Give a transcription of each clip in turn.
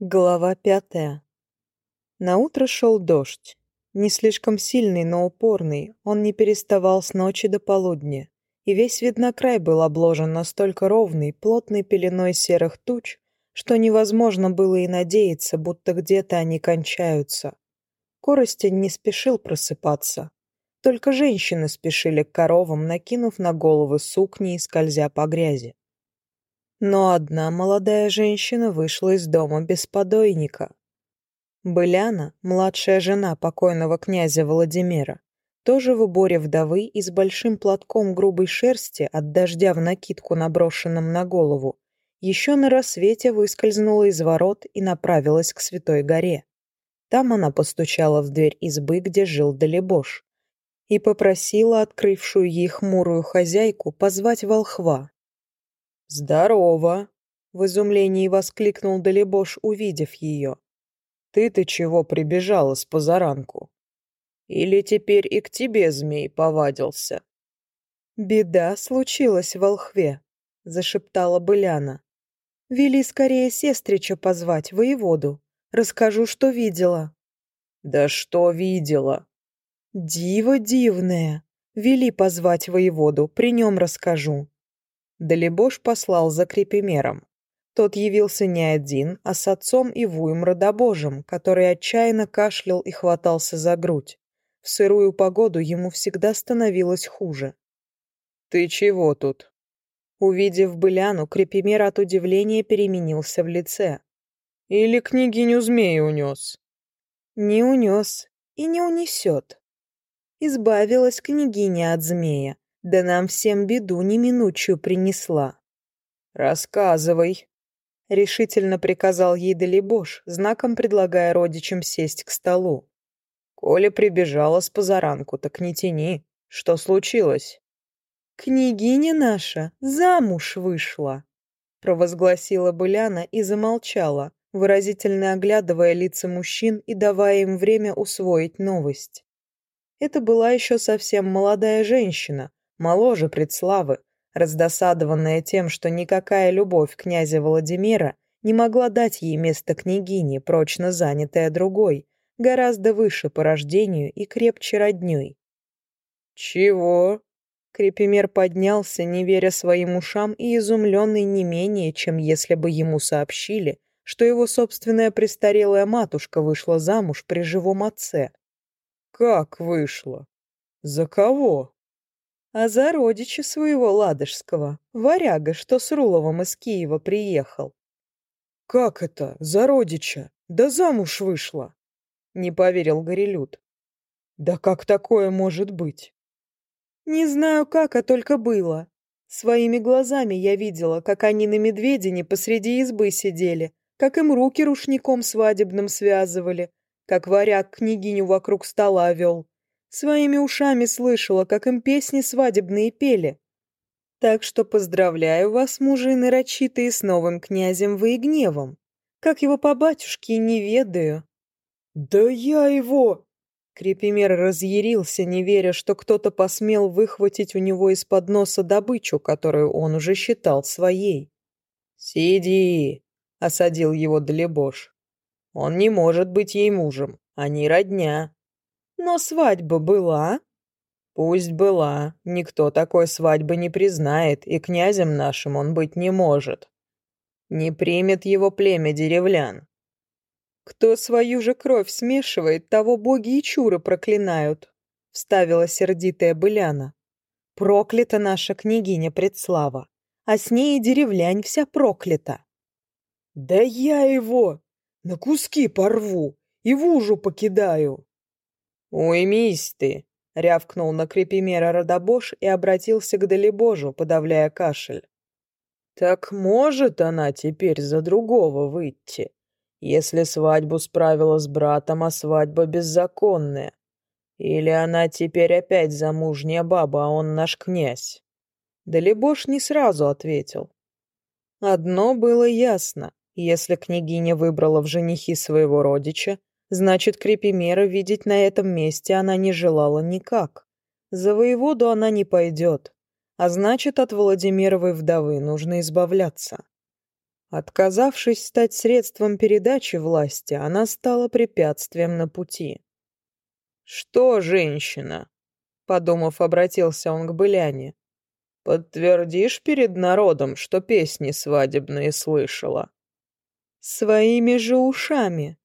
Глава пятая. На утро шел дождь. Не слишком сильный, но упорный, он не переставал с ночи до полудня, и весь виднокрай был обложен настолько ровной, плотной пеленой серых туч, что невозможно было и надеяться, будто где-то они кончаются. Коростень не спешил просыпаться. Только женщины спешили к коровам, накинув на головы сукни и скользя по грязи но одна молодая женщина вышла из дома без подойника. Быляна, младшая жена покойного князя Владимира, тоже в уборе вдовы и с большим платком грубой шерсти от дождя в накидку, наброшенном на голову, еще на рассвете выскользнула из ворот и направилась к Святой горе. Там она постучала в дверь избы, где жил Далебош, и попросила открывшую ей хмурую хозяйку позвать волхва, «Здорово!» — в изумлении воскликнул Далебош, увидев ее. «Ты-то чего прибежала с позаранку? Или теперь и к тебе змей повадился?» «Беда случилась в Волхве», — зашептала Быляна. «Вели скорее сестрича позвать, воеводу. Расскажу, что видела». «Да что видела?» «Диво дивное. Вели позвать воеводу, при нем расскажу». Далебош послал за крепимером. Тот явился не один, а с отцом и Вуем Родобожем, который отчаянно кашлял и хватался за грудь. В сырую погоду ему всегда становилось хуже. «Ты чего тут?» Увидев Быляну, крепимер от удивления переменился в лице. «Или княгиню змеи унес?» «Не унес и не унесет. Избавилась княгиня от змея, Да нам всем беду неминучую принесла. «Рассказывай», — решительно приказал ей Далибош, знаком предлагая родичам сесть к столу. «Коля прибежала с позаранку, так не тяни. Что случилось?» «Княгиня наша замуж вышла», — провозгласила Быляна и замолчала, выразительно оглядывая лица мужчин и давая им время усвоить новость. Это была еще совсем молодая женщина, моложе предславы, раздосадованная тем, что никакая любовь князя Владимира не могла дать ей место княгини, прочно занятая другой, гораздо выше по рождению и крепче роднёй. «Чего?» Крепимер поднялся, не веря своим ушам и изумленный не менее, чем если бы ему сообщили, что его собственная престарелая матушка вышла замуж при живом отце. «Как вышла? За кого?» а за родича своего ладожского, варяга, что с Руловым из Киева приехал. «Как это, за родича? Да замуж вышла!» — не поверил Горелют. «Да как такое может быть?» «Не знаю как, а только было. Своими глазами я видела, как они на медведине посреди избы сидели, как им руки рушником свадебным связывали, как варяг своими ушами слышала, как им песни свадебные пели. Так что поздравляю вас, мужи нарочитые, с новым князем Воегневом. Как его по батюшке, не ведаю». «Да я его!» Крепимер разъярился, не веря, что кто-то посмел выхватить у него из-под носа добычу, которую он уже считал своей. «Сиди!» — осадил его Длебош. «Он не может быть ей мужем, они а родня». Но свадьба была. Пусть была. Никто такой свадьбы не признает, и князем нашим он быть не может. Не примет его племя деревлян. Кто свою же кровь смешивает, того боги и чуры проклинают, вставила сердитая Быляна. Проклята наша княгиня Предслава, а с ней и деревлянь вся проклята. Да я его на куски порву и в ужу покидаю. «Уймись ты!» — рявкнул на крепимера Родобош и обратился к Далебожу, подавляя кашель. «Так может она теперь за другого выйти, если свадьбу справила с братом, а свадьба беззаконная? Или она теперь опять замужняя баба, а он наш князь?» Далебош не сразу ответил. Одно было ясно. Если княгиня выбрала в женихи своего родича, Значит, Крепимера видеть на этом месте она не желала никак. За воеводу она не пойдет. А значит, от Владимировой вдовы нужно избавляться. Отказавшись стать средством передачи власти, она стала препятствием на пути. «Что, женщина?» — подумав, обратился он к Быляне. «Подтвердишь перед народом, что песни свадебные слышала?» «Своими же ушами»,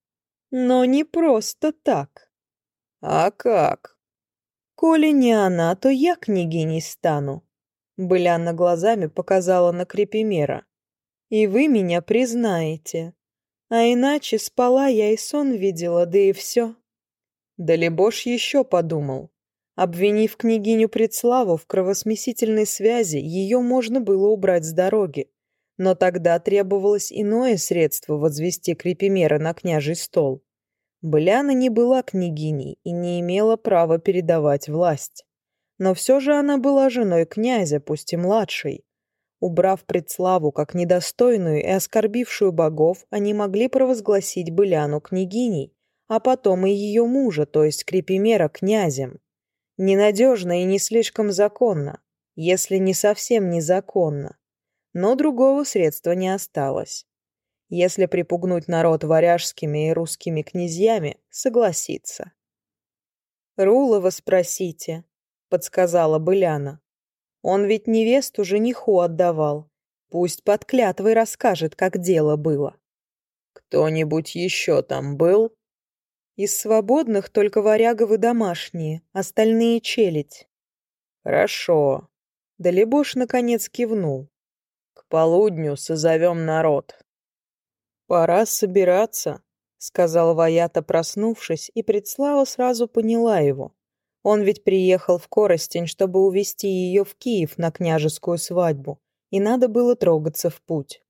но не просто так. А как? Коли не она, то я княгиней стану. Быляна глазами показала на крепимера. И вы меня признаете. А иначе спала я и сон видела, да и все. Далебош еще подумал. Обвинив княгиню Предславу в кровосмесительной связи, ее можно было убрать с дороги но тогда требовалось иное средство возвести крепимера на княжий стол. Бляна не была княгиней и не имела права передавать власть. Но все же она была женой князя, пусть и младшей. Убрав предславу как недостойную и оскорбившую богов, они могли провозгласить Быляну княгиней, а потом и ее мужа, то есть крепимера, князем. Ненадежно и не слишком законно, если не совсем незаконно. Но другого средства не осталось. Если припугнуть народ варяжскими и русскими князьями, согласится. «Рулова спросите», — подсказала Быляна. «Он ведь невесту жениху отдавал. Пусть под клятвой расскажет, как дело было». «Кто-нибудь еще там был?» Из свободных только варяговы домашние, остальные челядь. Хорошо. Далебош наконец кивнул. К полудню созовем народ». «Пора собираться», — сказал Ваята, проснувшись, и Предслава сразу поняла его. Он ведь приехал в Коростень, чтобы увезти ее в Киев на княжескую свадьбу, и надо было трогаться в путь.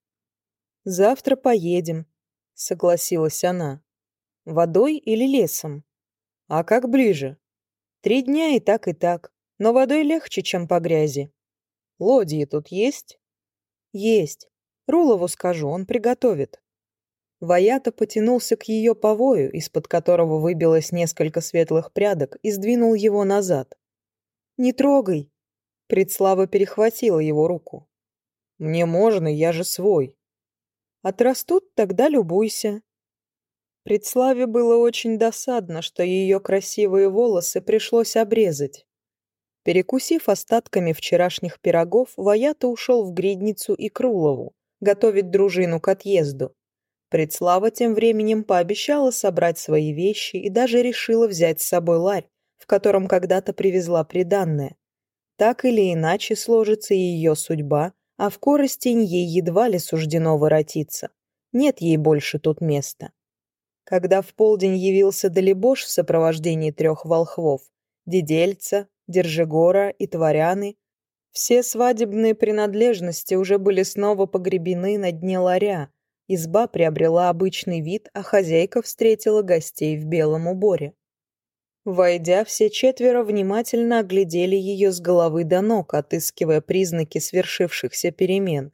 «Завтра поедем», — согласилась она. «Водой или лесом?» «А как ближе?» «Три дня и так, и так, но водой легче, чем по грязи». «Лодьи тут есть?» «Есть. Рулову скажу, он приготовит». Ваята потянулся к ее повою, из-под которого выбилось несколько светлых прядок, и сдвинул его назад. «Не трогай!» Предслава перехватила его руку. «Мне можно, я же свой». «Отрастут, тогда любуйся». Предславе было очень досадно, что ее красивые волосы пришлось обрезать. Перекусив остатками вчерашних пирогов, Ваята ушел в Гридницу и Крулову, готовить дружину к отъезду. Предслава тем временем пообещала собрать свои вещи и даже решила взять с собой ларь, в котором когда-то привезла приданное. Так или иначе сложится ее судьба, а в коростень ей едва ли суждено воротиться. Нет ей больше тут места. Когда в полдень явился Далибош в сопровождении трех волхвов, Дедельца, держа и тваряны, все свадебные принадлежности уже были снова погребены на дне ларя, изба приобрела обычный вид, а хозяйка встретила гостей в белом уборе. Войдя, все четверо внимательно оглядели ее с головы до ног, отыскивая признаки свершившихся перемен.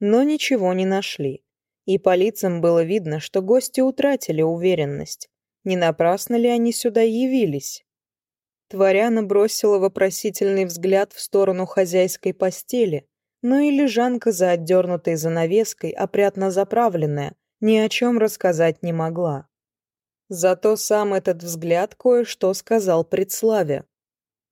Но ничего не нашли. И по лицам было видно, что гости утратили уверенность. Не напрасно ли они сюда явились? Творя бросила вопросительный взгляд в сторону хозяйской постели, но и лежанка за отдернутой занавеской, опрятно заправленная, ни о чем рассказать не могла. Зато сам этот взгляд кое-что сказал предславе.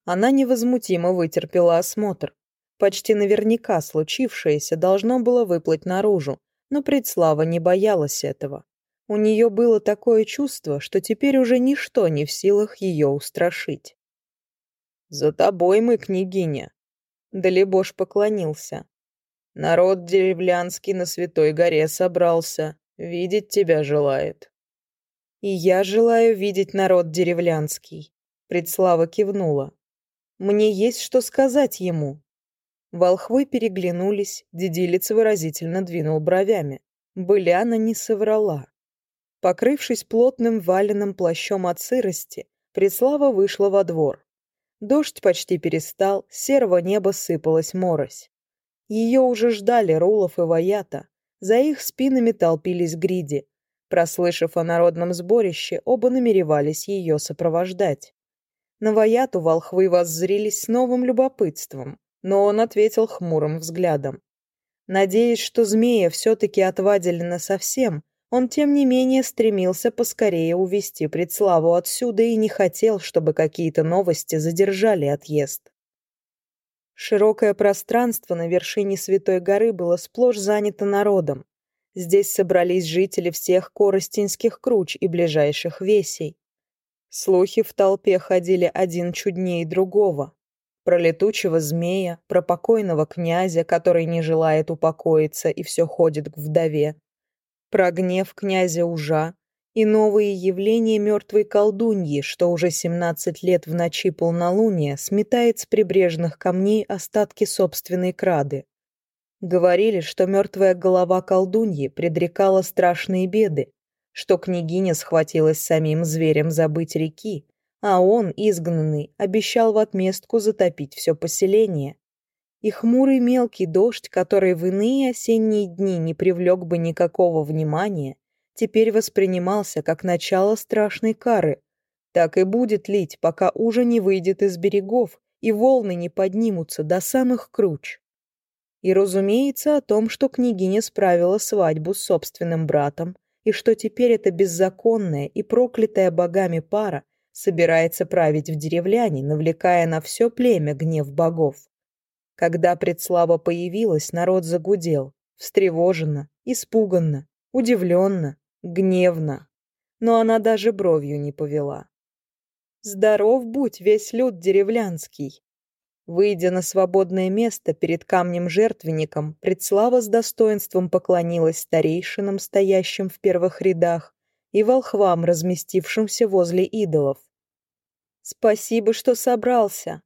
Она невозмутимо вытерпела осмотр. Почти наверняка случившееся должно было выплыть наружу, но предслава не боялась этого. У нее было такое чувство, что теперь уже ничто не в силах ее устрашить. «За тобой мы, княгиня!» Далебош поклонился. «Народ деревлянский на Святой горе собрался, видеть тебя желает». «И я желаю видеть народ деревлянский», — Предслава кивнула. «Мне есть что сказать ему». Волхвы переглянулись, Дедилец выразительно двинул бровями. Быляна не соврала. Покрывшись плотным валенным плащом от сырости, Преслава вышла во двор. Дождь почти перестал, с серого неба сыпалась морось. Ее уже ждали Рулов и Ваята. За их спинами толпились гриди. Прослышав о народном сборище, оба намеревались ее сопровождать. На Ваяту волхвы воззрились с новым любопытством но он ответил хмурым взглядом. Надеясь, что змея все-таки отвадили насовсем, Он, тем не менее, стремился поскорее увести предславу отсюда и не хотел, чтобы какие-то новости задержали отъезд. Широкое пространство на вершине Святой горы было сплошь занято народом. Здесь собрались жители всех коростинских круч и ближайших весей. Слухи в толпе ходили один чуднее другого. Про летучего змея, про покойного князя, который не желает упокоиться и все ходит к вдове, про гнев князя Ужа и новые явления мертвой колдуньи, что уже 17 лет в ночи полнолуния сметает с прибрежных камней остатки собственной крады. Говорили, что мертвая голова колдуньи предрекала страшные беды, что княгиня схватилась самим зверем забыть реки, а он, изгнанный, обещал в отместку затопить все поселение. И хмурый мелкий дождь, который в иные осенние дни не привлек бы никакого внимания, теперь воспринимался как начало страшной кары. Так и будет лить, пока уже не выйдет из берегов и волны не поднимутся до самых круч. И, разумеется, о том, что княгиня справила свадьбу с собственным братом, и что теперь эта беззаконная и проклятая богами пара собирается править в деревляне, навлекая на все племя гнев богов. Когда предслава появилась, народ загудел. Встревоженно, испуганно, удивленно, гневно. Но она даже бровью не повела. «Здоров будь, весь люд деревлянский!» Выйдя на свободное место перед камнем-жертвенником, предслава с достоинством поклонилась старейшинам, стоящим в первых рядах, и волхвам, разместившимся возле идолов. «Спасибо, что собрался!»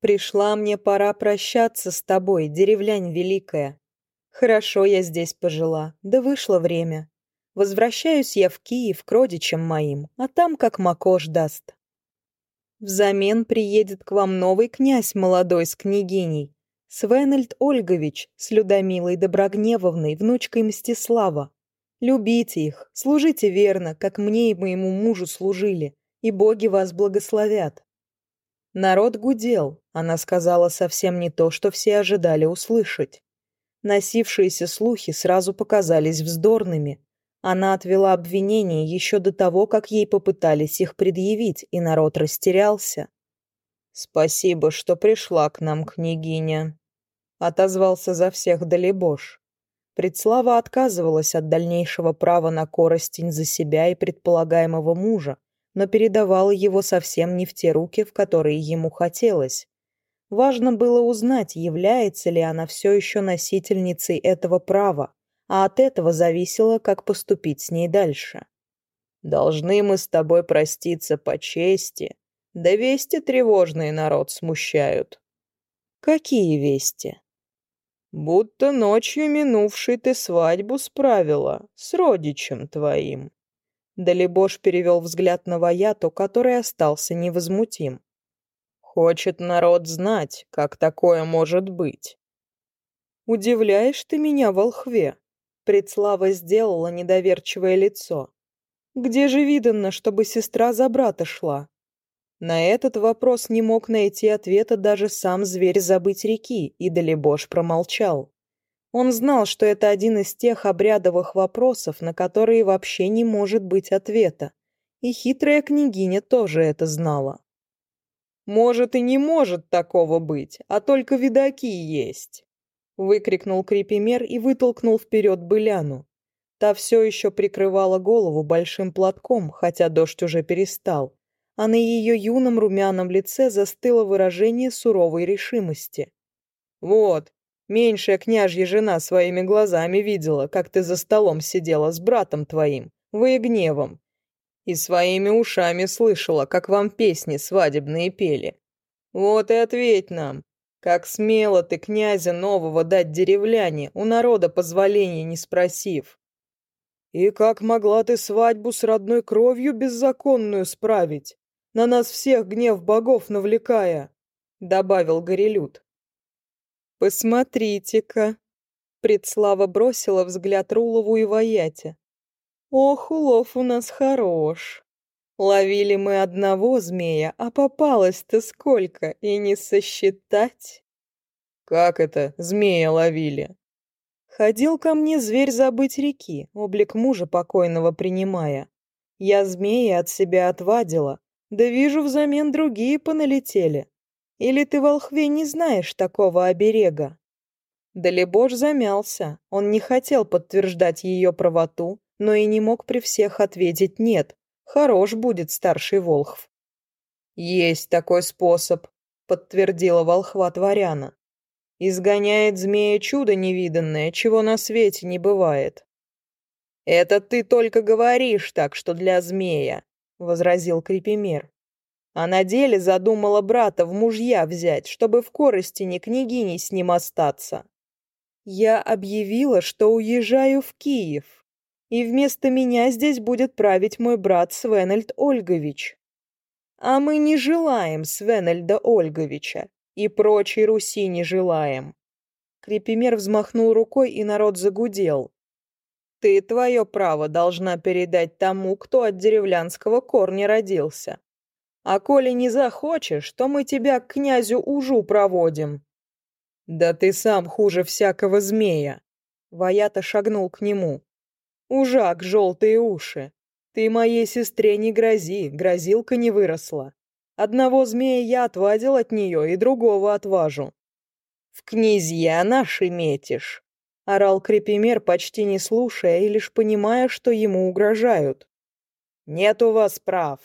Пришла мне пора прощаться с тобой, деревлянь великая. Хорошо я здесь пожила, да вышло время. Возвращаюсь я в Киев к родичам моим, а там как макош даст. Взамен приедет к вам новый князь молодой с княгиней, Свенельд Ольгович с Людомилой Доброгневовной, внучкой Мстислава. Любите их, служите верно, как мне и моему мужу служили, и боги вас благословят». Народ гудел, она сказала совсем не то, что все ожидали услышать. Носившиеся слухи сразу показались вздорными. Она отвела обвинения еще до того, как ей попытались их предъявить, и народ растерялся. «Спасибо, что пришла к нам, княгиня», — отозвался за всех Далебош. Предслава отказывалась от дальнейшего права на коростень за себя и предполагаемого мужа, но передавала его совсем не в те руки, в которые ему хотелось. Важно было узнать, является ли она все еще носительницей этого права, а от этого зависело, как поступить с ней дальше. «Должны мы с тобой проститься по чести. Да вести тревожные народ смущают». «Какие вести?» «Будто ночью минувшей ты свадьбу справила с родичем твоим». Далибош перевел взгляд на Ваяту, который остался невозмутим. «Хочет народ знать, как такое может быть». «Удивляешь ты меня, волхве?» Предслава сделала недоверчивое лицо. «Где же видано, чтобы сестра за брата шла?» На этот вопрос не мог найти ответа даже сам зверь забыть реки, и Далебош промолчал. Он знал, что это один из тех обрядовых вопросов, на которые вообще не может быть ответа. И хитрая княгиня тоже это знала. «Может и не может такого быть, а только видаки есть выкрикнул крепимер и вытолкнул вперед быляну. Та все еще прикрывала голову большим платком, хотя дождь уже перестал, а на ее юном румяном лице застыло выражение суровой решимости. Меньшая княжья жена своими глазами видела, как ты за столом сидела с братом твоим, воегневом, и своими ушами слышала, как вам песни свадебные пели. Вот и ответь нам, как смело ты князя нового дать деревляне, у народа позволения не спросив. И как могла ты свадьбу с родной кровью беззаконную справить, на нас всех гнев богов навлекая, — добавил Горелют. «Посмотрите-ка!» Предслава бросила взгляд Рулову и Ваяте. «Ох, улов у нас хорош! Ловили мы одного змея, а попалось-то сколько, и не сосчитать!» «Как это, змея ловили?» Ходил ко мне зверь забыть реки, облик мужа покойного принимая. Я змея от себя отвадила, да вижу взамен другие поналетели. Или ты волхве не знаешь такого оберега?» Далебож замялся. Он не хотел подтверждать ее правоту, но и не мог при всех ответить «нет». Хорош будет старший волхв. «Есть такой способ», — подтвердила волхва Творяна. «Изгоняет змея чудо невиданное, чего на свете не бывает». «Это ты только говоришь так, что для змея», — возразил Крипимер. А на деле задумала брата в мужья взять, чтобы в корости не княгини с ним остаться. Я объявила, что уезжаю в Киев, и вместо меня здесь будет править мой брат Свенельд Ольгович. А мы не желаем Свенельда Ольговича, и прочей Руси не желаем. Крепимер взмахнул рукой, и народ загудел. «Ты твое право должна передать тому, кто от деревлянского корня родился. А коли не захочешь, то мы тебя к князю Ужу проводим». «Да ты сам хуже всякого змея!» Ваята шагнул к нему. «Ужак, желтые уши! Ты моей сестре не грози, грозилка не выросла. Одного змея я отвадил от нее и другого отважу». «В князья наши метишь!» — орал крепимер, почти не слушая и лишь понимая, что ему угрожают. «Нет у вас прав!»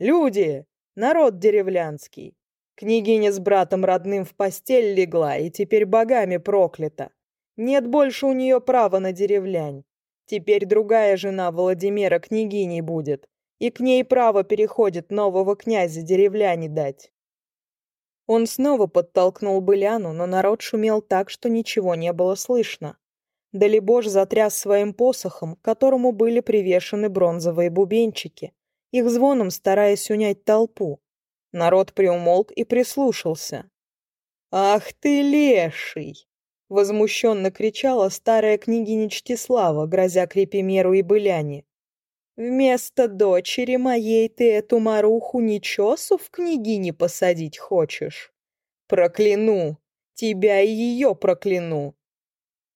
«Люди! народ деревлянский. Княгиня с братом родным в постель легла и теперь богами проклята. Нет больше у нее права на деревлянь. Теперь другая жена Владимира княгиней будет, и к ней право переходит нового князя деревляне дать. Он снова подтолкнул Быляну, но народ шумел так, что ничего не было слышно. Далебож затряс своим посохом, к которому были привешены бронзовые бубенчики их звоном стараясь унять толпу. Народ приумолк и прислушался. «Ах ты леший!» — возмущенно кричала старая княгиня Чтислава, грозя крепимеру и быляне. «Вместо дочери моей ты эту маруху нечесу в княгине посадить хочешь? Прокляну! Тебя и ее прокляну!»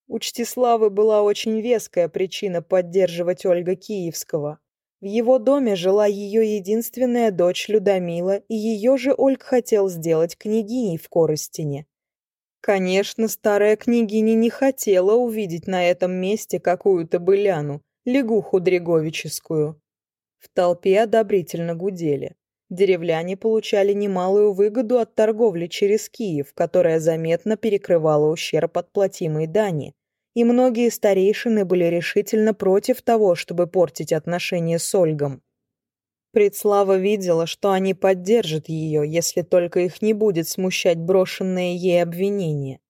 У Чтиславы была очень веская причина поддерживать Ольга Киевского. В его доме жила ее единственная дочь Людомила, и ее же Ольг хотел сделать княгиней в Коростине. Конечно, старая княгиня не хотела увидеть на этом месте какую-то быляну, лягуху дреговическую. В толпе одобрительно гудели. Деревляне получали немалую выгоду от торговли через Киев, которая заметно перекрывала ущерб от платимой дани, и многие старейшины были решительно против того, чтобы портить отношения с Ольгом. Предслава видела, что они поддержат ее, если только их не будет смущать брошенные ей обвинения.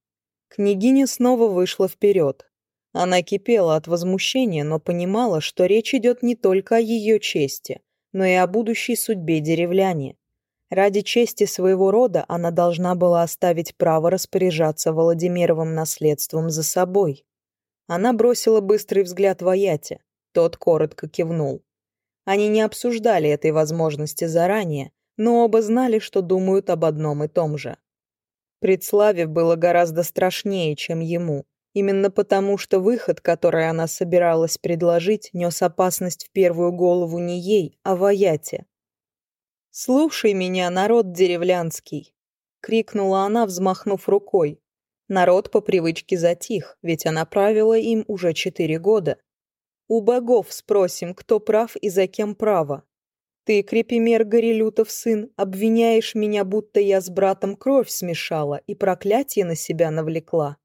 Княгиня снова вышла вперед. Она кипела от возмущения, но понимала, что речь идет не только о ее чести, но и о будущей судьбе деревляне. Ради чести своего рода она должна была оставить право распоряжаться Владимировым наследством за собой. Она бросила быстрый взгляд в Аяте. Тот коротко кивнул. Они не обсуждали этой возможности заранее, но оба знали, что думают об одном и том же. Предславе было гораздо страшнее, чем ему, именно потому, что выход, который она собиралась предложить, нес опасность в первую голову не ей, а Ваяте. «Слушай меня, народ деревлянский!» — крикнула она, взмахнув рукой. Народ по привычке затих, ведь она правила им уже четыре года. У богов спросим, кто прав и за кем право. Ты, крепимер Горелютов сын, обвиняешь меня, будто я с братом кровь смешала и проклятие на себя навлекла.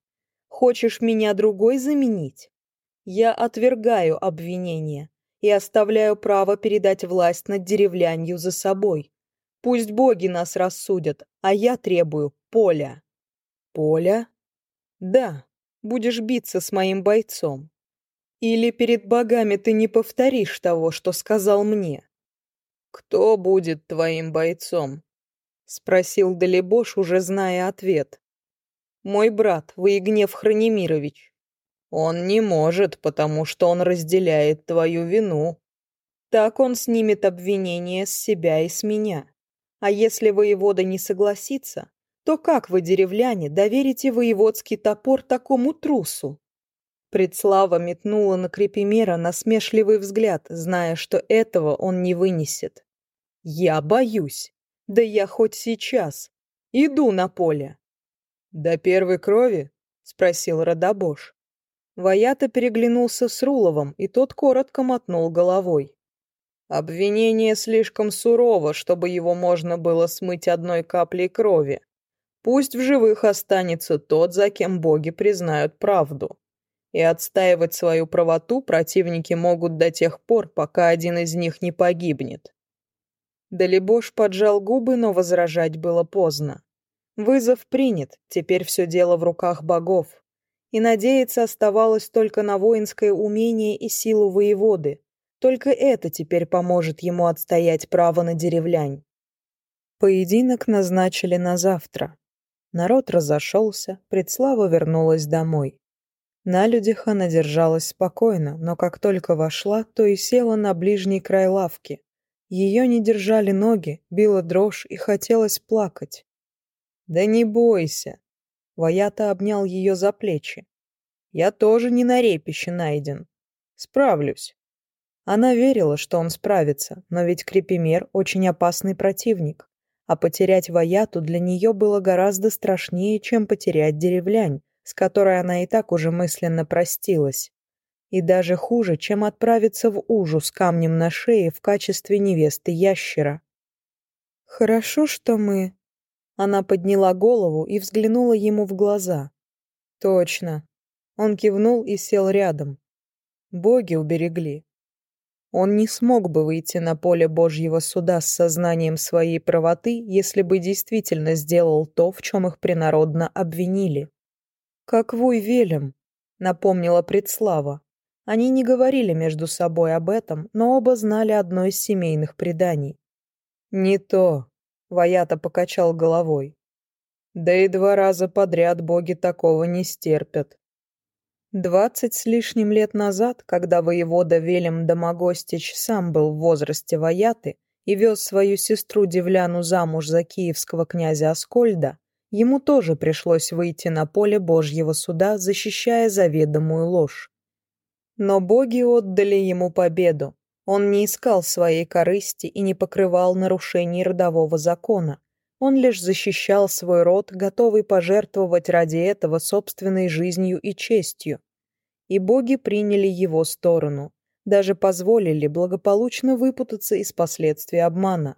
Хочешь меня другой заменить? Я отвергаю обвинение и оставляю право передать власть над деревлянью за собой. Пусть боги нас рассудят, а я требую поля. Поля? Да, будешь биться с моим бойцом. Или перед богами ты не повторишь того, что сказал мне? Кто будет твоим бойцом? Спросил Далебош, уже зная ответ. Мой брат, Воегнев Хранимирович. Он не может, потому что он разделяет твою вину. Так он снимет обвинение с себя и с меня. А если воевода не согласится, то как вы, деревляне, доверите воеводский топор такому трусу? Предслава метнула на Крепимера насмешливый взгляд, зная, что этого он не вынесет. «Я боюсь. Да я хоть сейчас. Иду на поле». «До первой крови?» — спросил Родобош. Ваята переглянулся с Руловым, и тот коротко мотнул головой. «Обвинение слишком сурово, чтобы его можно было смыть одной каплей крови. Пусть в живых останется тот, за кем боги признают правду» и отстаивать свою правоту противники могут до тех пор, пока один из них не погибнет. Далибош поджал губы, но возражать было поздно. Вызов принят, теперь все дело в руках богов. И надеяться оставалось только на воинское умение и силу воеводы. Только это теперь поможет ему отстоять право на деревлянь. Поединок назначили на завтра. Народ разошелся, Предслава вернулась домой. На людях она держалась спокойно, но как только вошла, то и села на ближний край лавки. Ее не держали ноги, била дрожь и хотелось плакать. «Да не бойся!» Ваята обнял ее за плечи. «Я тоже не на репище найден. Справлюсь». Она верила, что он справится, но ведь Крепимер очень опасный противник а потерять Ваяту для нее было гораздо страшнее, чем потерять деревлянь, с которой она и так уже мысленно простилась. И даже хуже, чем отправиться в Ужу с камнем на шее в качестве невесты ящера. «Хорошо, что мы...» Она подняла голову и взглянула ему в глаза. «Точно». Он кивнул и сел рядом. «Боги уберегли. Он не смог бы выйти на поле Божьего суда с сознанием своей правоты, если бы действительно сделал то, в чем их принародно обвинили. «Как вуй велем», — напомнила предслава. Они не говорили между собой об этом, но оба знали одно из семейных преданий. «Не то», — Ваята покачал головой. «Да и два раза подряд боги такого не стерпят. Двадцать с лишним лет назад, когда воевода Велем Домогостич сам был в возрасте Ваяты и вез свою сестру Девляну замуж за киевского князя Аскольда, Ему тоже пришлось выйти на поле Божьего суда, защищая заведомую ложь. Но боги отдали ему победу. Он не искал своей корысти и не Он лишь защищал свой род, готовый пожертвовать ради этого собственной жизнью и честью. И боги приняли его сторону, даже позволили благополучно выпутаться из последствий обмана.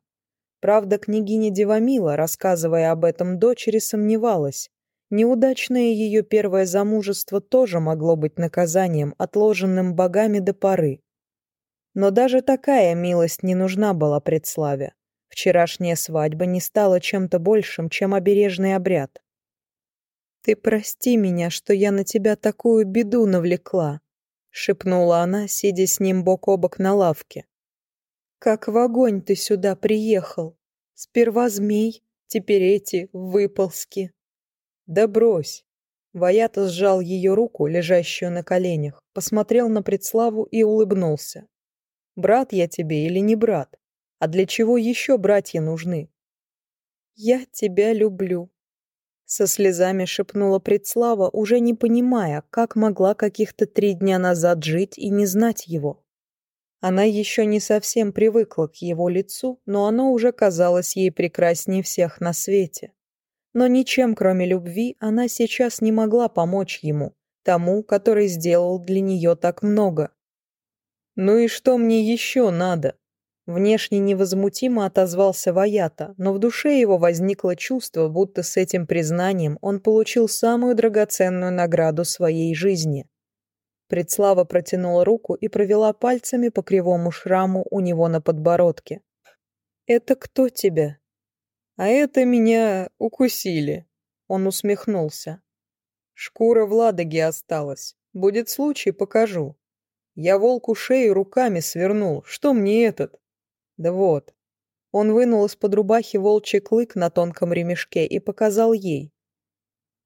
Правда, княгиня Девамила, рассказывая об этом дочери, сомневалась. Неудачное ее первое замужество тоже могло быть наказанием, отложенным богами до поры. Но даже такая милость не нужна была предславе. Вчерашняя свадьба не стала чем-то большим, чем обережный обряд. «Ты прости меня, что я на тебя такую беду навлекла», — шепнула она, сидя с ним бок о бок на лавке. «Как в огонь ты сюда приехал! Сперва змей, теперь эти выползки!» «Да брось!» Ваята сжал ее руку, лежащую на коленях, посмотрел на предславу и улыбнулся. «Брат я тебе или не брат?» А для чего еще братья нужны? Я тебя люблю. Со слезами шепнула предслава, уже не понимая, как могла каких-то три дня назад жить и не знать его. Она еще не совсем привыкла к его лицу, но оно уже казалось ей прекраснее всех на свете. Но ничем, кроме любви, она сейчас не могла помочь ему, тому, который сделал для нее так много. «Ну и что мне еще надо?» Внешне невозмутимо отозвался Ваята, но в душе его возникло чувство, будто с этим признанием он получил самую драгоценную награду своей жизни. Предслава протянула руку и провела пальцами по кривому шраму у него на подбородке. «Это кто тебя?» «А это меня укусили», — он усмехнулся. «Шкура в Ладоге осталась. Будет случай, покажу. Я волку шею руками свернул. Что мне этот?» «Да вот». Он вынул из-под рубахи волчий клык на тонком ремешке и показал ей.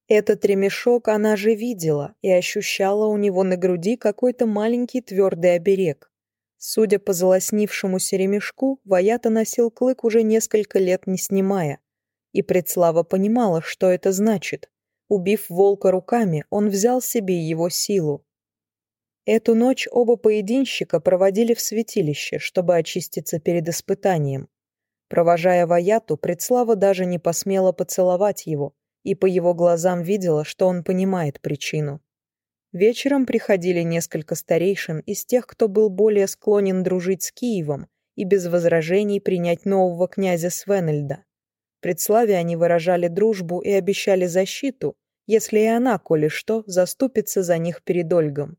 Этот ремешок она же видела и ощущала у него на груди какой-то маленький твердый оберег. Судя по залоснившемуся ремешку, Ваята носил клык уже несколько лет не снимая. И Предслава понимала, что это значит. Убив волка руками, он Эту ночь оба поединщика проводили в святилище, чтобы очиститься перед испытанием. Провожая Ваяту, Предслава даже не посмела поцеловать его, и по его глазам видела, что он понимает причину. Вечером приходили несколько старейшин из тех, кто был более склонен дружить с Киевом и без возражений принять нового князя Свенельда. Предславе они выражали дружбу и обещали защиту, если и она, коли что, заступится за них перед Ольгом.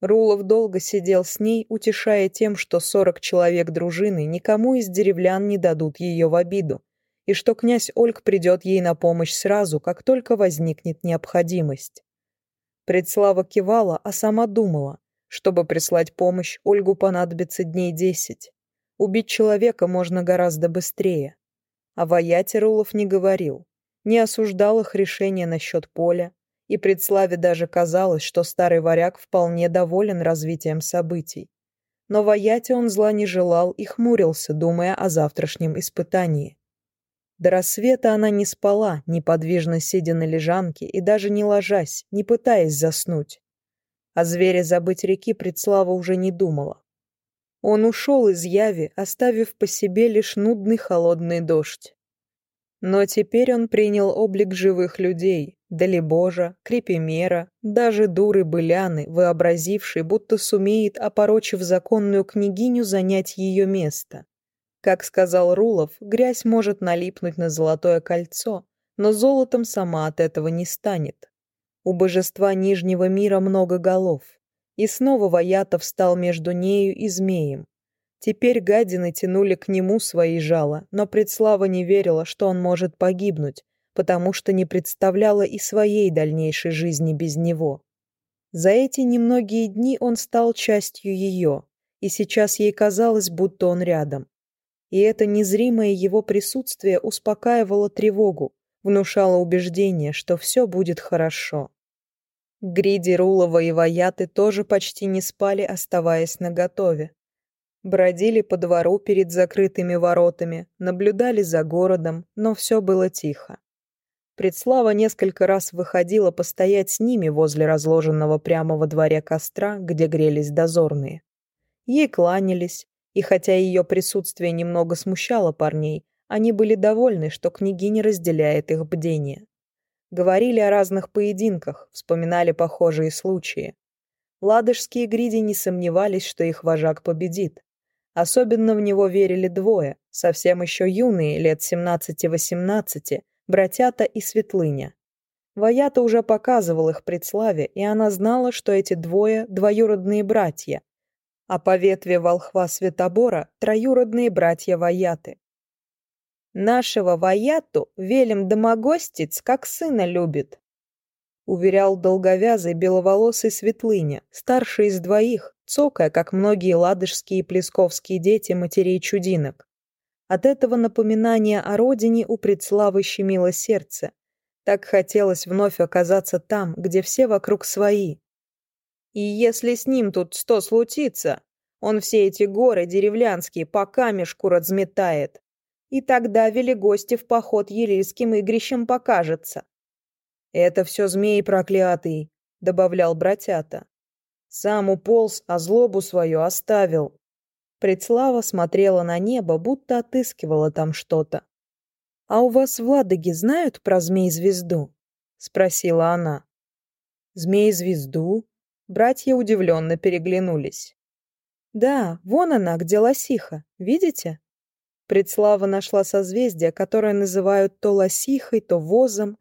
Рулов долго сидел с ней, утешая тем, что сорок человек дружины никому из деревлян не дадут ее в обиду, и что князь Ольг придет ей на помощь сразу, как только возникнет необходимость. Предслава кивала, а сама думала, чтобы прислать помощь, Ольгу понадобится дней десять. Убить человека можно гораздо быстрее. А Ваяте Рулов не говорил, не осуждал их решение насчет поля, и предславе даже казалось, что старый варяг вполне доволен развитием событий. Но в он зла не желал и хмурился, думая о завтрашнем испытании. До рассвета она не спала, неподвижно сидя на лежанке и даже не ложась, не пытаясь заснуть. О звере забыть реки Предслава уже не думала. Он ушел из яви, оставив по себе лишь нудный холодный дождь. Но теперь он принял облик живых людей, Далибожа, Крепимера, даже дуры Быляны, вообразившей, будто сумеет, опорочив законную княгиню, занять ее место. Как сказал Рулов, грязь может налипнуть на золотое кольцо, но золотом сама от этого не станет. У божества Нижнего мира много голов. И снова Ваятов стал между нею и змеем, Теперь гадины тянули к нему свои жала, но предслава не верила, что он может погибнуть, потому что не представляла и своей дальнейшей жизни без него. За эти немногие дни он стал частью ее, и сейчас ей казалось, будто он рядом. И это незримое его присутствие успокаивало тревогу, внушало убеждение, что все будет хорошо. Гриди, Рулова и Ваяты тоже почти не спали, оставаясь наготове. Бродили по двору перед закрытыми воротами, наблюдали за городом, но все было тихо. Предслава несколько раз выходила постоять с ними возле разложенного прямо во дворе костра, где грелись дозорные. Ей кланялись, и хотя ее присутствие немного смущало парней, они были довольны, что княгиня разделяет их бдение. Говорили о разных поединках, вспоминали похожие случаи. Ладожские гриди не сомневались, что их вожак победит. Особенно в него верили двое, совсем еще юные, лет 17-18, братята и Светлыня. Ваята уже показывал их предславе, и она знала, что эти двое – двоюродные братья, а по ветве волхва Светобора – троюродные братья Ваяты. «Нашего Ваяту Велим Домогостец как сына любит», – уверял долговязый беловолосый Светлыня, старший из двоих, цокая, как многие ладожские и плесковские дети матерей чудинок. От этого напоминания о родине у предславы щемило сердце. Так хотелось вновь оказаться там, где все вокруг свои. И если с ним тут что случится, он все эти горы деревлянские по камешку разметает. И тогда вели гости в поход елийским игрищем покажется. «Это все змеи проклятые», — добавлял братята. «Сам уполз, а злобу свою оставил. Предслава смотрела на небо, будто отыскивала там что-то. «А у вас в Ладоге знают про змей-звезду?» — спросила она. «Змей-звезду?» Братья удивленно переглянулись. «Да, вон она, где лосиха, видите?» Предслава нашла созвездие, которое называют то лосихой, то возом.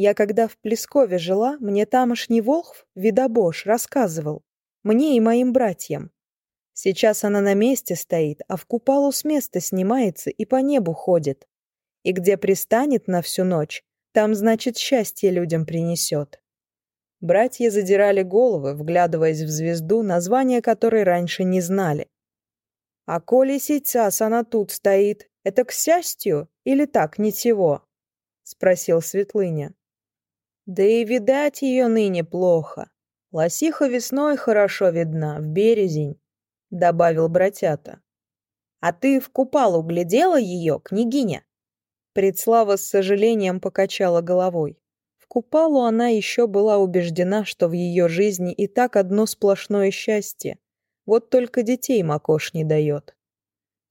Я когда в Плескове жила, мне тамошний Волхв, Видобош, рассказывал. Мне и моим братьям. Сейчас она на месте стоит, а в купалу с места снимается и по небу ходит. И где пристанет на всю ночь, там, значит, счастье людям принесет. Братья задирали головы, вглядываясь в звезду, название которой раньше не знали. «А коли сейчас она тут стоит, это к счастью или так, ничего?» — спросил Светлыня. «Да и видать ее ныне плохо. Лосиха весной хорошо видна, в березень. — добавил братята. «А ты в купалу глядела ее, княгиня?» Предслава с сожалением покачала головой. В Купалу она еще была убеждена, что в ее жизни и так одно сплошное счастье. Вот только детей Макош не дает.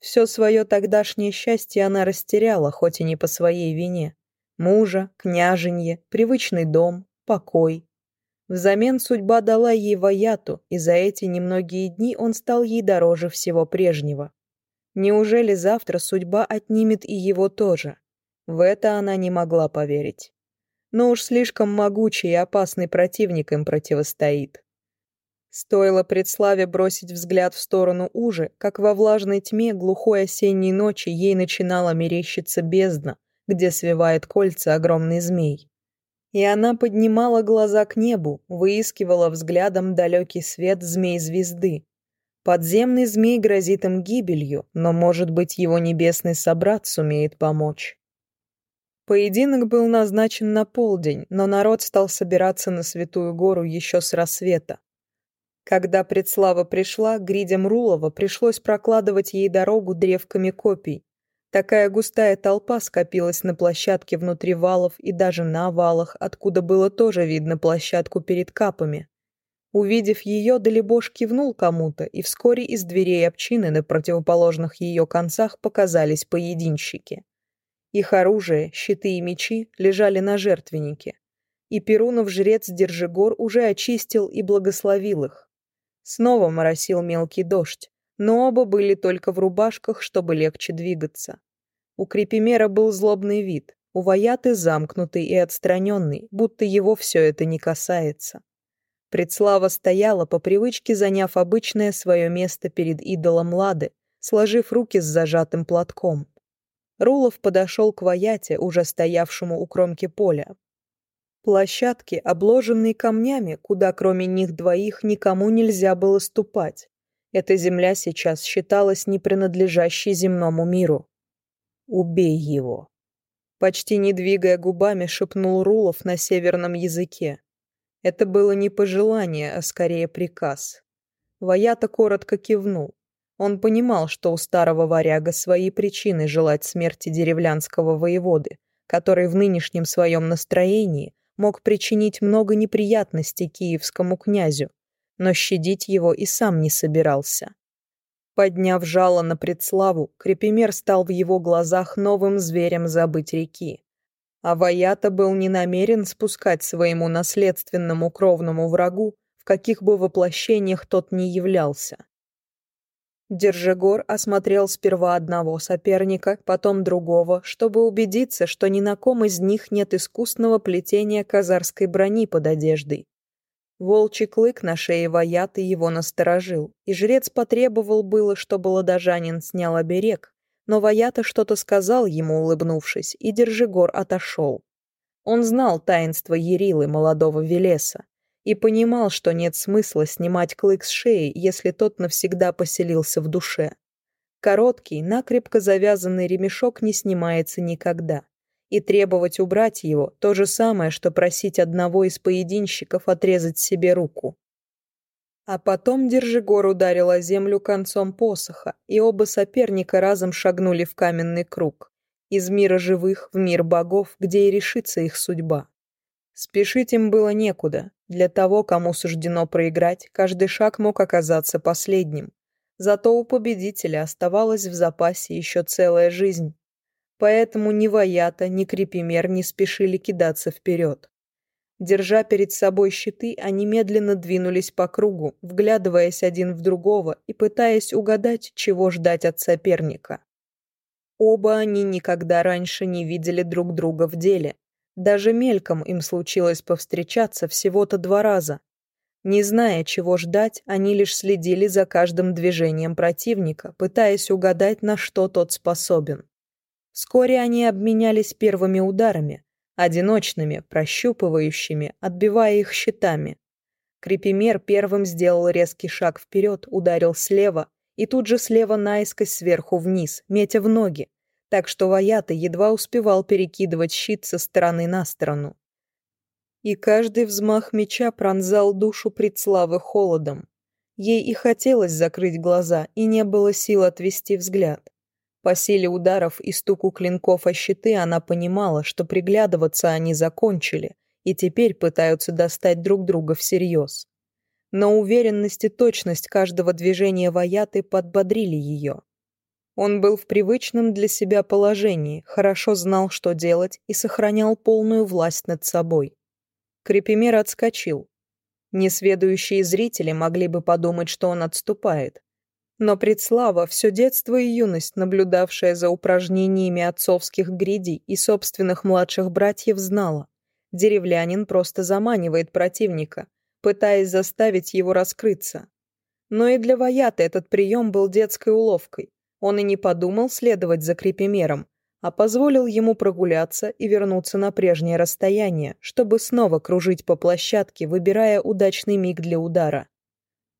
Все мужа, княженье, привычный дом, покой. Взамен судьба дала ей Ваяту, и за эти немногие дни он стал ей дороже всего прежнего. Неужели завтра судьба отнимет и его тоже? В это она не могла поверить. Но уж слишком могучий и опасный противник им противостоит. Стоило предславе бросить взгляд в сторону уже, как во влажной тьме глухой осенней ночи ей начинала мерещиться бездна, где свивает кольца огромный змей. И она поднимала глаза к небу, выискивала взглядом далекий свет змей-звезды. Подземный змей грозит им гибелью, но, может быть, его небесный собрат сумеет помочь. Поединок был назначен на полдень, но народ стал собираться на Святую Гору еще с рассвета. Когда предслава пришла, гридям Рулова пришлось прокладывать ей дорогу древками копий. Такая густая толпа скопилась на площадке внутри валов и даже на валах, откуда было тоже видно площадку перед капами. Увидев ее, Долебош кивнул кому-то, и вскоре из дверей общины на противоположных ее концах показались поединщики. Их оружие, щиты и мечи лежали на жертвеннике. И Перунов жрец Держигор уже очистил и благословил их. Снова моросил мелкий дождь но оба были только в рубашках, чтобы легче двигаться. У крепимера был злобный вид, у Ваяты замкнутый и отстраненный, будто его все это не касается. Предслава стояла по привычке, заняв обычное свое место перед идолом Лады, сложив руки с зажатым платком. Рулов подошел к Ваяте, уже стоявшему у кромки поля. Площадки, обложенные камнями, куда кроме них двоих никому нельзя было ступать. Эта земля сейчас считалась не принадлежащей земному миру. «Убей его!» Почти не двигая губами, шепнул Рулов на северном языке. Это было не пожелание, а скорее приказ. Ваята коротко кивнул. Он понимал, что у старого варяга свои причины желать смерти деревлянского воеводы, который в нынешнем своем настроении мог причинить много неприятностей киевскому князю, но щадить его и сам не собирался. Подняв жало на предславу, Крепимер стал в его глазах новым зверем забыть реки. А Ваята был не намерен спускать своему наследственному кровному врагу, в каких бы воплощениях тот ни являлся. Держегор осмотрел сперва одного соперника, потом другого, чтобы убедиться, что ни на ком из них нет искусного плетения казарской брони под одеждой. Волчий клык на шее Ваяты его насторожил, и жрец потребовал было, чтобы ладожанин снял оберег, но Ваята что-то сказал ему, улыбнувшись, и Держигор отошел. Он знал таинство Ерилы, молодого Велеса, и понимал, что нет смысла снимать клык с шеи, если тот навсегда поселился в душе. Короткий, накрепко завязанный ремешок не снимается никогда. и требовать убрать его – то же самое, что просить одного из поединщиков отрезать себе руку. А потом Держигор ударил о землю концом посоха, и оба соперника разом шагнули в каменный круг. Из мира живых в мир богов, где и решится их судьба. Спешить им было некуда. Для того, кому суждено проиграть, каждый шаг мог оказаться последним. Зато у победителя оставалась в запасе еще целая жизнь, поэтому ни Невоята, ни Крепимер не спешили кидаться вперед. Держа перед собой щиты, они медленно двинулись по кругу, вглядываясь один в другого и пытаясь угадать, чего ждать от соперника. Оба они никогда раньше не видели друг друга в деле. Даже мельком им случилось повстречаться всего-то два раза. Не зная, чего ждать, они лишь следили за каждым движением противника, пытаясь угадать, на что тот способен. Вскоре они обменялись первыми ударами, одиночными, прощупывающими, отбивая их щитами. Крепимер первым сделал резкий шаг вперед, ударил слева и тут же слева наискось сверху вниз, метя в ноги, так что Ваята едва успевал перекидывать щит со стороны на сторону. И каждый взмах меча пронзал душу предславы холодом. Ей и хотелось закрыть глаза, и не было сил отвести взгляд. По силе ударов и стуку клинков о щиты она понимала, что приглядываться они закончили и теперь пытаются достать друг друга всерьез. Но уверенность и точность каждого движения Ваяты подбодрили ее. Он был в привычном для себя положении, хорошо знал, что делать, и сохранял полную власть над собой. Крепимер отскочил. Несведущие зрители могли бы подумать, что он отступает, но Предслава, все детство и юность, наблюдавшая за упражнениями отцовских гридей и собственных младших братьев, знала. Деревлянин просто заманивает противника, пытаясь заставить его раскрыться. Но и для Ваята этот прием был детской уловкой. Он и не подумал следовать за крепимером, а позволил ему прогуляться и вернуться на прежнее расстояние, чтобы снова кружить по площадке, выбирая удачный миг для удара.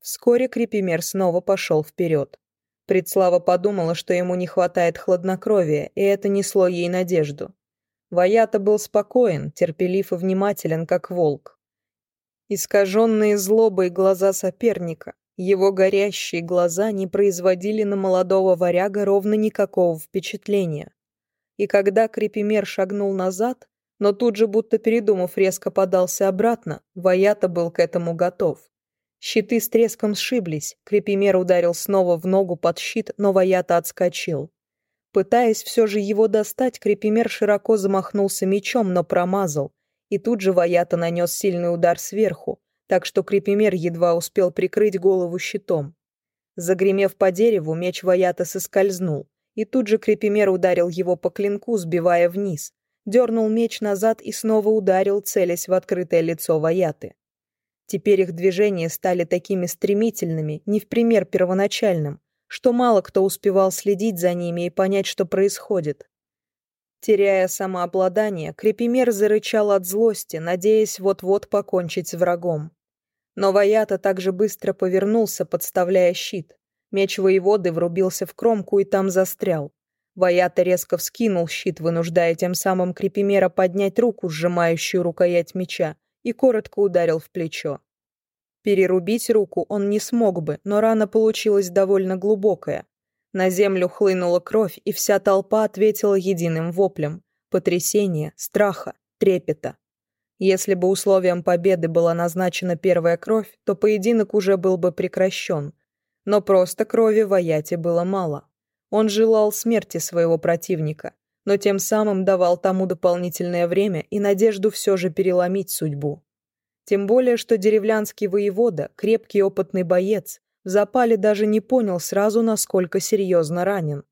Вскоре Крепимер снова пошел вперед. Предслава подумала, что ему не хватает хладнокровия, и это несло ей надежду. Ваята был спокоен, терпелив и внимателен, как волк. Искаженные злобой глаза соперника, его горящие глаза не производили на молодого варяга ровно никакого впечатления. И когда Крепимер шагнул назад, но тут же, будто передумав, резко подался обратно, Ваята был к этому готов. Щиты с треском сшиблись, крепимер ударил снова в ногу под щит, но Ваята отскочил. Пытаясь все же его достать, крепимер широко замахнулся мечом, но промазал. И тут же Ваята нанес сильный удар сверху, так что крепимер едва успел прикрыть голову щитом. Загремев по дереву, меч Ваята соскользнул, и тут же крепимер ударил его по клинку, сбивая вниз. Дернул меч назад и снова ударил, целясь в открытое лицо Ваяты. Теперь их движения стали такими стремительными, не в пример первоначальным, что мало кто успевал следить за ними и понять, что происходит. Теряя самообладание, Крепимер зарычал от злости, надеясь вот-вот покончить с врагом. Но Ваята также быстро повернулся, подставляя щит. Меч воеводы врубился в кромку и там застрял. Ваята резко вскинул щит, вынуждая тем самым Крепимера поднять руку, сжимающую рукоять меча, и коротко ударил в плечо. Перерубить руку он не смог бы, но рана получилась довольно глубокая. На землю хлынула кровь, и вся толпа ответила единым воплем – потрясения, страха, трепета. Если бы условием победы была назначена первая кровь, то поединок уже был бы прекращен. Но просто крови в Аяте было мало. Он желал смерти своего противника, но тем самым давал тому дополнительное время и надежду все же переломить судьбу. Тем более, что деревлянский воевода, крепкий опытный боец, в запале даже не понял сразу, насколько серьезно ранен.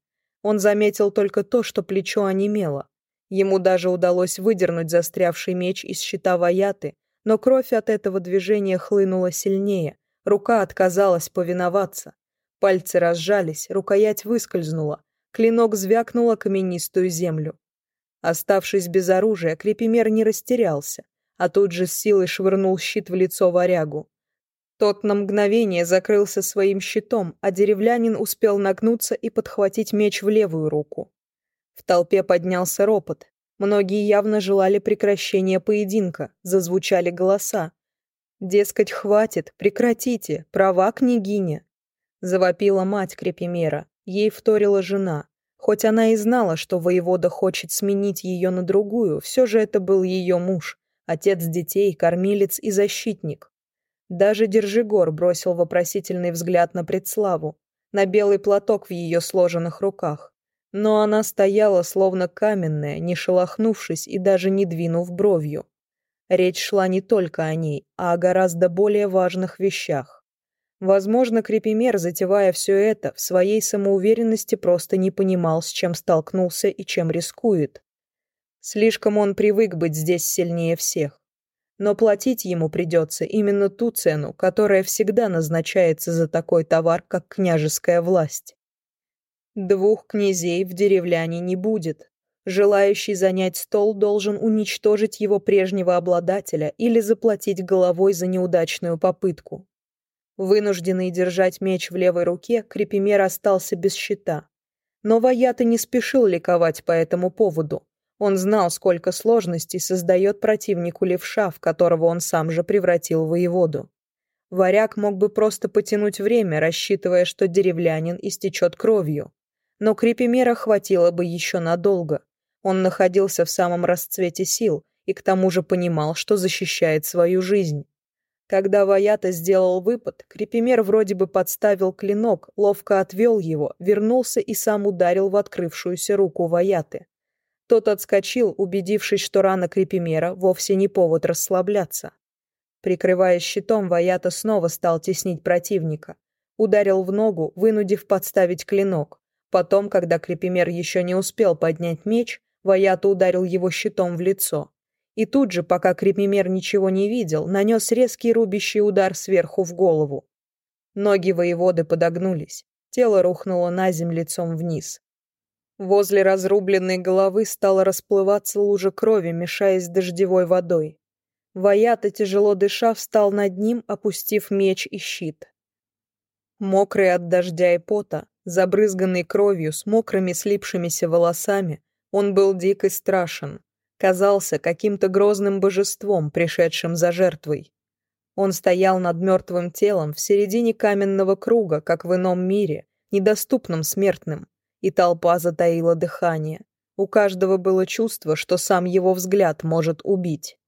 Он заметил только то, что плечо онемело. Ему даже удалось выдернуть застрявший меч из щита ваяты, но кровь от этого движения хлынула сильнее, рука отказалась повиноваться. Пальцы разжались, рукоять выскользнула, Клинок звякнуло каменистую землю. Оставшись без оружия, крепимер не растерялся, а тут же с силой швырнул щит в лицо варягу. Тот на мгновение закрылся своим щитом, а деревлянин успел нагнуться и подхватить меч в левую руку. В толпе поднялся ропот. Многие явно желали прекращения поединка, зазвучали голоса. «Дескать, хватит, прекратите, права княгиня!» Завопила мать Крепимера ей вторила жена. Хоть она и знала, что воевода хочет сменить ее на другую, все же это был ее муж, отец детей, кормилец и защитник. Даже Держигор бросил вопросительный взгляд на предславу, на белый платок в ее сложенных руках. Но она стояла словно каменная, не шелохнувшись и даже не двинув бровью. Речь шла не только о ней, а о гораздо более важных вещах. Возможно, Крепимер, затевая все это, в своей самоуверенности просто не понимал, с чем столкнулся и чем рискует. Слишком он привык быть здесь сильнее всех. Но платить ему придется именно ту цену, которая всегда назначается за такой товар, как княжеская власть. Двух князей в деревляне не будет. Желающий занять стол должен уничтожить его прежнего обладателя или заплатить головой за неудачную попытку. Вынужденный держать меч в левой руке, Крепимер остался без щита. Но Ваята не спешил ликовать по этому поводу. Он знал, сколько сложностей создает противнику левша, в которого он сам же превратил воеводу. Варяг мог бы просто потянуть время, рассчитывая, что деревлянин истечет кровью. Но крепимера хватило бы еще надолго. Он находился в самом расцвете сил и к тому же понимал, что защищает свою жизнь. Когда Ваята сделал выпад, Крепимер вроде бы подставил клинок, ловко отвел его, вернулся и сам ударил в открывшуюся руку Ваяты. Тот отскочил, убедившись, что рана Крепимера вовсе не повод расслабляться. Прикрывая щитом, Ваята снова стал теснить противника. Ударил в ногу, вынудив подставить клинок. Потом, когда Крепимер еще не успел поднять меч, Ваята ударил его щитом в лицо и тут же, пока крепмемер ничего не видел, нанес резкий рубящий удар сверху в голову. Ноги воеводы подогнулись, тело рухнуло на землю лицом вниз. Возле разрубленной головы стала расплываться лужа крови, мешаясь с дождевой водой. Ваята, тяжело дыша, встал над ним, опустив меч и щит. Мокрый от дождя и пота, забрызганный кровью, с мокрыми слипшимися волосами, он был дик и страшен казался каким-то грозным божеством, пришедшим за жертвой. Он стоял над мертвым телом в середине каменного круга, как в ином мире, недоступном смертным, и толпа затаила дыхание. У каждого было чувство, что сам его взгляд может убить.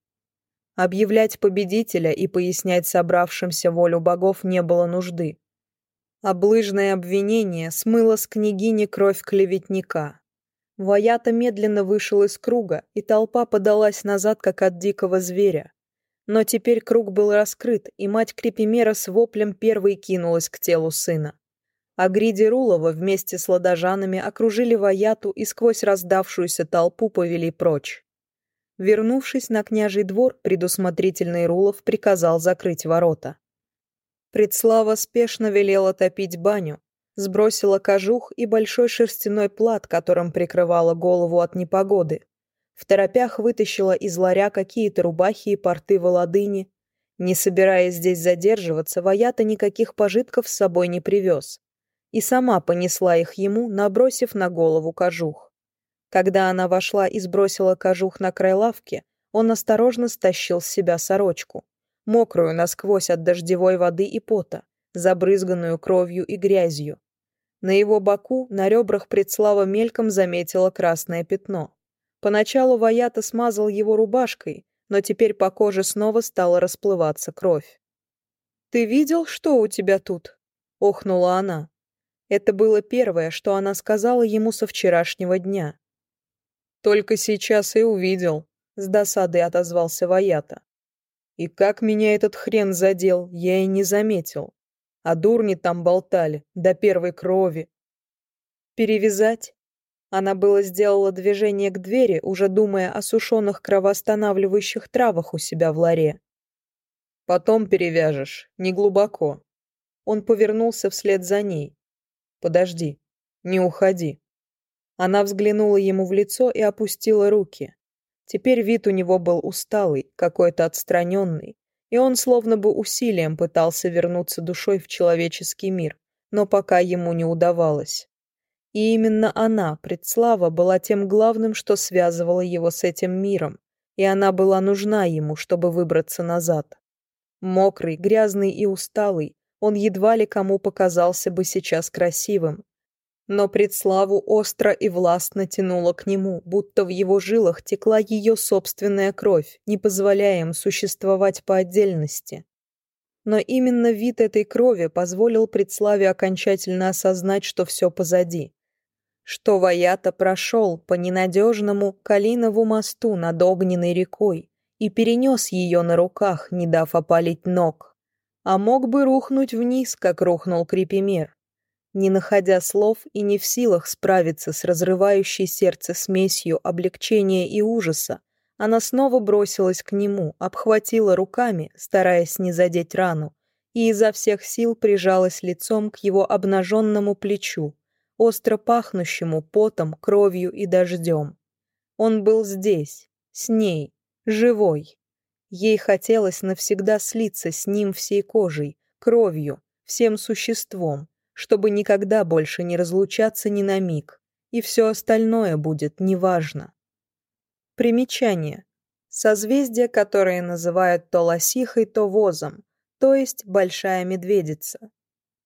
Объявлять победителя и пояснять собравшимся волю богов не было нужды. Облыжное а обвинение смыло с княгини кровь клеветника, Ваята медленно вышел из круга, и толпа подалась назад, как от дикого зверя. Но теперь круг был раскрыт, и мать Крепимера с воплем первой кинулась к телу сына. А Гриди Рулова вместе с ладожанами окружили Ваяту и сквозь раздавшуюся толпу повели прочь. Вернувшись на княжий двор, предусмотрительный Рулов приказал закрыть ворота. Предслава спешно велела топить баню, сбросила кожух и большой шерстяной плат, которым прикрывала голову от непогоды. В торопях вытащила из ларя какие-то рубахи и порты володыни. Не собираясь здесь задерживаться, Ваята никаких пожитков с собой не привез. И сама понесла их ему, набросив на голову кожух. Когда она вошла и сбросила кожух на край лавки, он осторожно стащил с себя сорочку, мокрую насквозь от дождевой воды и пота, забрызганную кровью и грязью. На его боку, на ребрах предслава мельком заметила красное пятно. Поначалу Ваята смазал его рубашкой, но теперь по коже снова стала расплываться кровь. «Ты видел, что у тебя тут?» — охнула она. Это было первое, что она сказала ему со вчерашнего дня. «Только сейчас и увидел», — с досадой отозвался Ваята. «И как меня этот хрен задел, я и не заметил а дурни там болтали до первой крови. Перевязать? Она было сделала движение к двери, уже думая о сушеных кровоостанавливающих травах у себя в ларе. Потом перевяжешь, не глубоко. Он повернулся вслед за ней. Подожди, не уходи. Она взглянула ему в лицо и опустила руки. Теперь вид у него был усталый, какой-то отстраненный и он словно бы усилием пытался вернуться душой в человеческий мир, но пока ему не удавалось. И именно она, предслава, была тем главным, что связывало его с этим миром, и она была нужна ему, чтобы выбраться назад. Мокрый, грязный и усталый, он едва ли кому показался бы сейчас красивым, но предславу остро и властно тянуло к нему, будто в его жилах текла ее собственная кровь, не позволяя им существовать по отдельности. Но именно вид этой крови позволил предславе окончательно осознать, что все позади. Что Ваята прошел по ненадежному Калинову мосту над огненной рекой и перенес ее на руках, не дав опалить ног. А мог бы рухнуть вниз, как рухнул Крепимир не находя слов и не в силах справиться с разрывающей сердце смесью облегчения и ужаса, она снова бросилась к нему, обхватила руками, стараясь не задеть рану, и изо всех сил прижалась лицом к его обнаженному плечу, остро пахнущему потом, кровью и дождем. Он был здесь, с ней, живой. Ей хотелось навсегда слиться с ним всей кожей, кровью, всем существом, чтобы никогда больше не разлучаться ни на миг, и все остальное будет неважно. Примечание. Созвездие, которое называют то лосихой, то возом, то есть большая медведица.